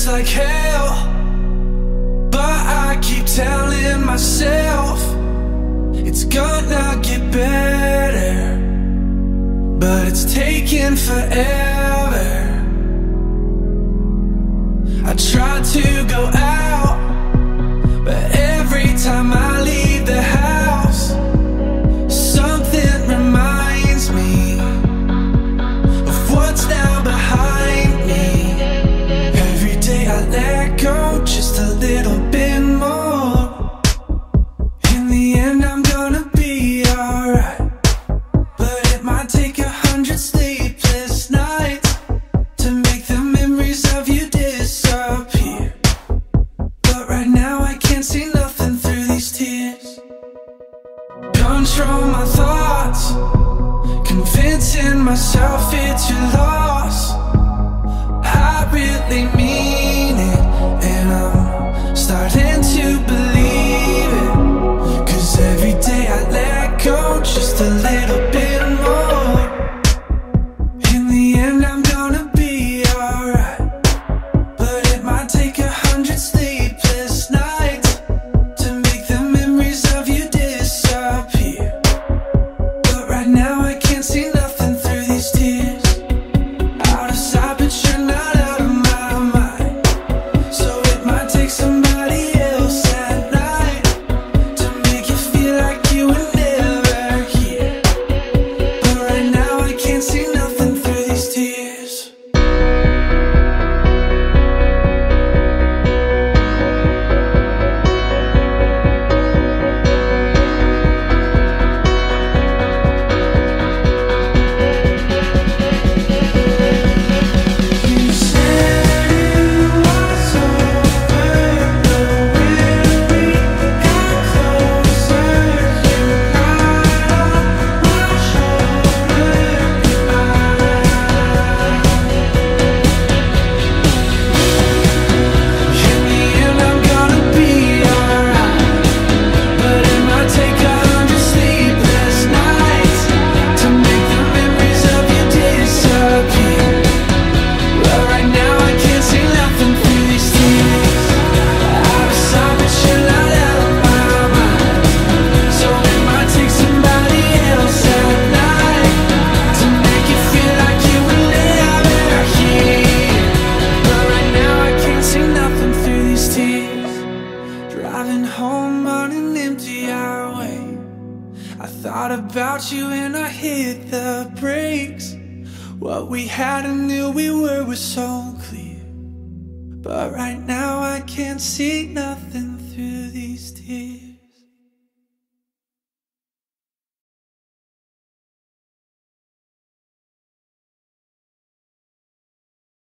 Hurts like hell, but I keep telling myself it's gonna get better. But it's taking forever. I try to go out, but every time I myself it's your loss. I really mean it, and I'm starting to believe it. Cause every day I let go just a little bit more. In the end, I'm gonna be alright. But it might take a hundred sleepless Driving home on an empty highway. I thought about you and I hit the brakes. What we had and knew we were was so clear. But right now I can't see nothing through these tears.